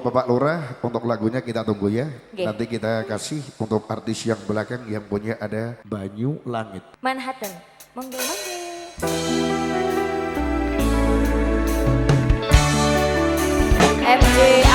Bapak Lurah untuk lagunya kita tunggu ya. Okay. Nanti kita kasih untuk artis yang belakang yang punya ada Banyu Langit. Manhattan. Monggo monggo. FJ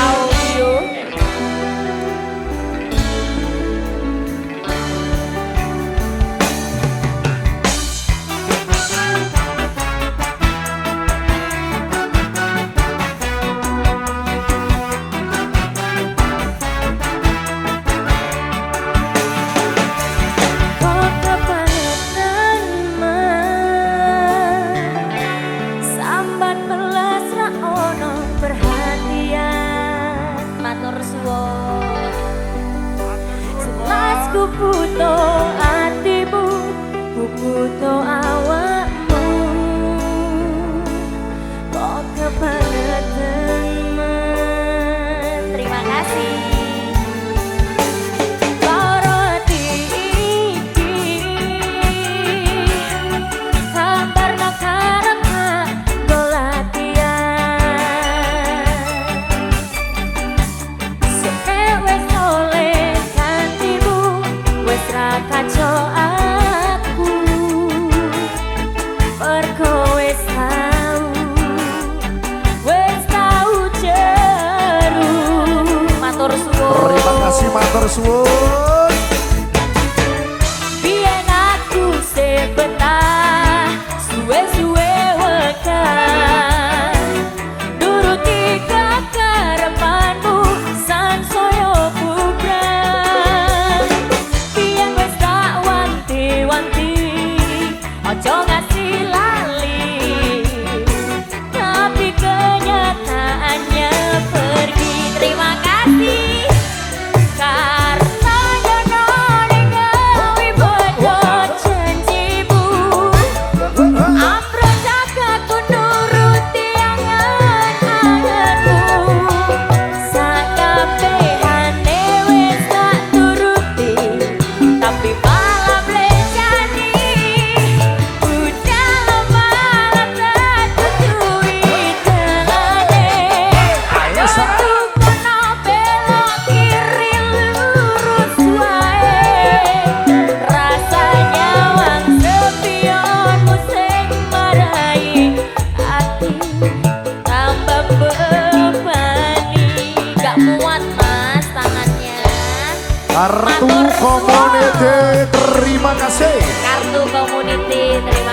promise. Whoa. Kartu Komuniti terima kasih. Kartu Komuniti terima kasih.